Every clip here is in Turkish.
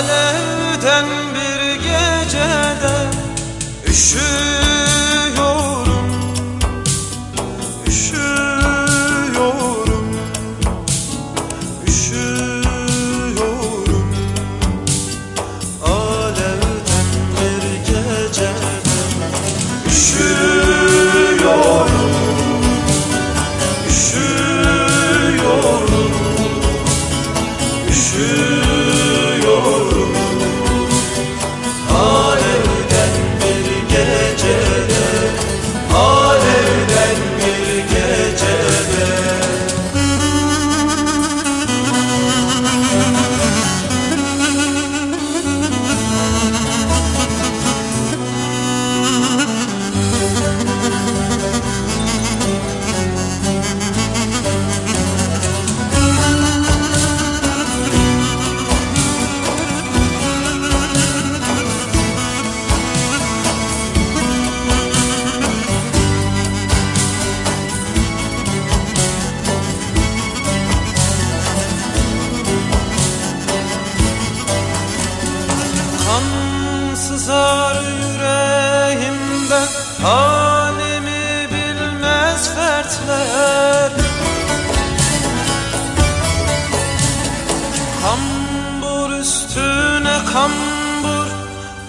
Alevden bir gecede üşüyorum Üşüyorum Üşüyorum. Alevden bir gecede Üşüyorum Üşüyorum Üşüyorum Halimi bilmez fertler. Kambur üstüne kambur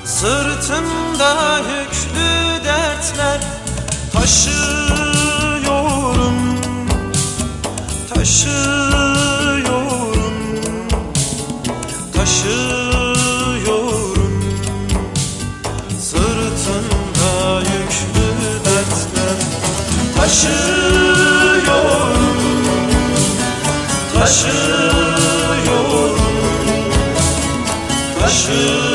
Sırtımda yüklü dertler. Taşıyorum Taşıyorum Taşıyorum Taşıyorum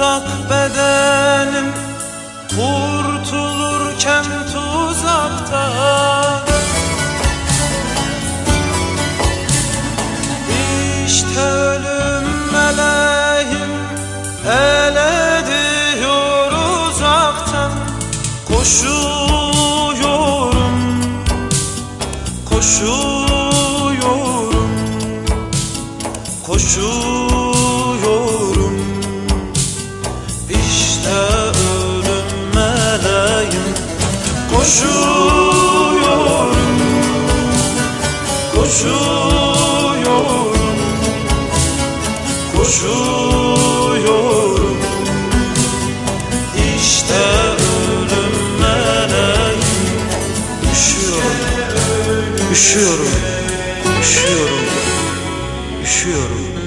tutsak bedenim Kurtulurken tuzakta. İşte ölüm meleğim El ediyor uzaktan. Koşuyorum Koşuyorum Koşuyorum Koşuyorum Koşuyorum Koşuyorum. İşte ölüm meleğim Üşüyorum Üşüyorum Üşüyorum Üşüyorum